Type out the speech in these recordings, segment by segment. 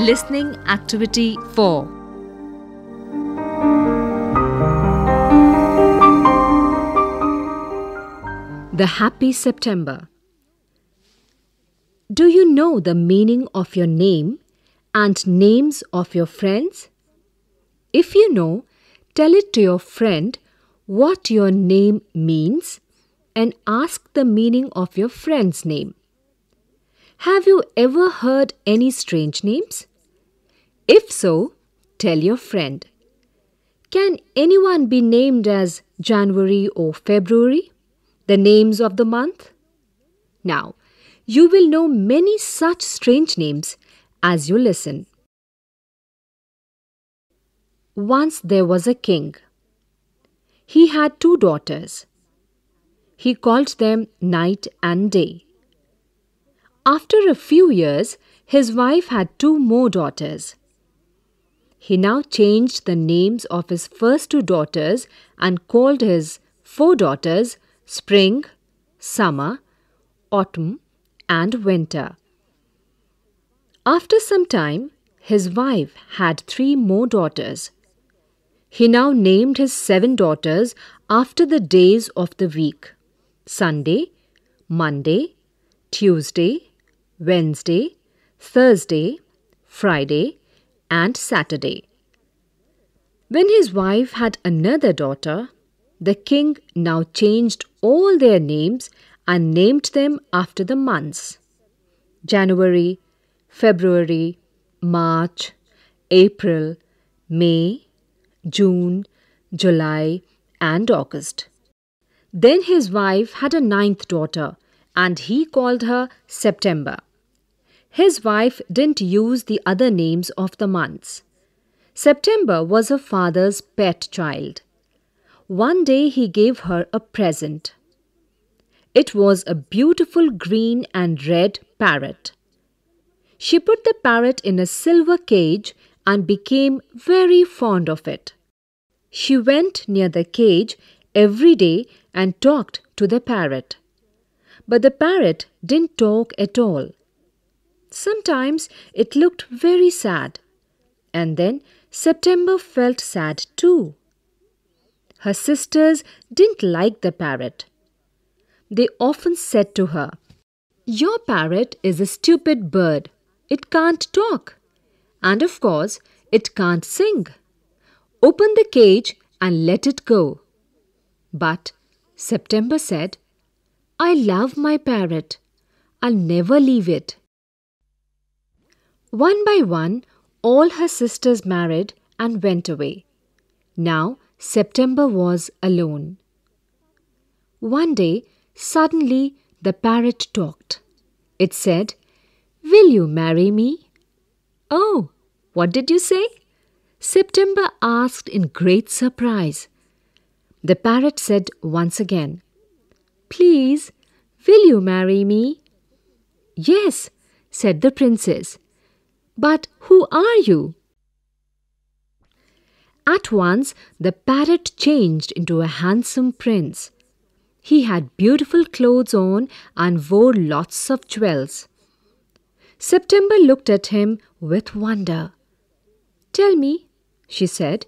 Listening Activity 4 The Happy September. Do you know the meaning of your name and names of your friends? If you know, tell it to your friend what your name means and ask the meaning of your friend's name. Have you ever heard any strange names? If so, tell your friend. Can anyone be named as January or February, the names of the month? Now, you will know many such strange names as you listen. Once there was a king. He had two daughters. He called them night and day. After a few years, his wife had two more daughters. He now changed the names of his first two daughters and called his four daughters Spring, Summer, Autumn, and Winter. After some time, his wife had three more daughters. He now named his seven daughters after the days of the week Sunday, Monday, Tuesday, Wednesday, Thursday, Friday, and Saturday. When his wife had another daughter, the king now changed all their names and named them after the months January, February, March, April, May, June, July, and August. Then his wife had a ninth daughter, and he called her September. His wife didn't use the other names of the months. September was her father's pet child. One day he gave her a present. It was a beautiful green and red parrot. She put the parrot in a silver cage and became very fond of it. She went near the cage every day and talked to the parrot. But the parrot didn't talk at all. Sometimes it looked very sad. And then September felt sad too. Her sisters didn't like the parrot. They often said to her, Your parrot is a stupid bird. It can't talk. And of course, it can't sing. Open the cage and let it go. But September said, I love my parrot. I'll never leave it. One by one, all her sisters married and went away. Now, September was alone. One day, suddenly, the parrot talked. It said, Will you marry me? Oh, what did you say? September asked in great surprise. The parrot said once again, Please, will you marry me? Yes, said the princess. But who are you? At once the parrot changed into a handsome prince. He had beautiful clothes on and wore lots of jewels. September looked at him with wonder. Tell me, she said,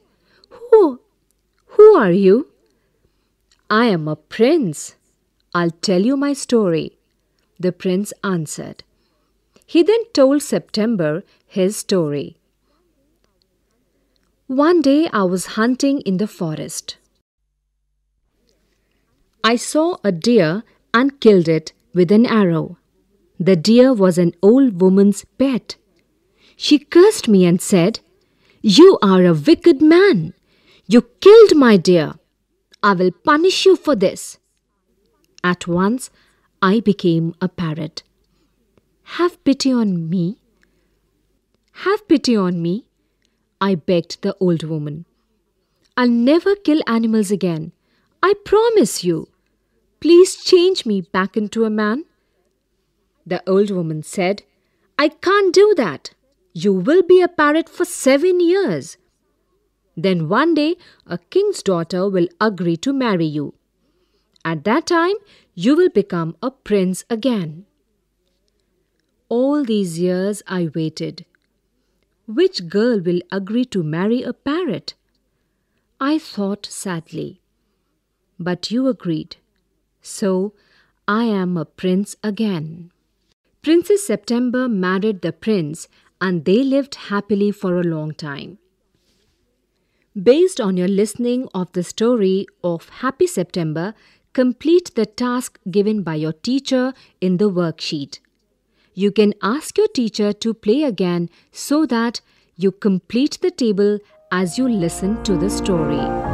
who, who are you? I am a prince. I'll tell you my story, the prince answered. He then told September his story. One day I was hunting in the forest. I saw a deer and killed it with an arrow. The deer was an old woman's pet. She cursed me and said, You are a wicked man. You killed my deer. I will punish you for this. At once I became a parrot. Have pity on me. Have pity on me, I begged the old woman. I'll never kill animals again. I promise you. Please change me back into a man. The old woman said, I can't do that. You will be a parrot for seven years. Then one day a king's daughter will agree to marry you. At that time, you will become a prince again. These years I waited. Which girl will agree to marry a parrot? I thought sadly. But you agreed. So I am a prince again. Princess September married the prince and they lived happily for a long time. Based on your listening of the story of Happy September, complete the task given by your teacher in the worksheet. You can ask your teacher to play again so that you complete the table as you listen to the story.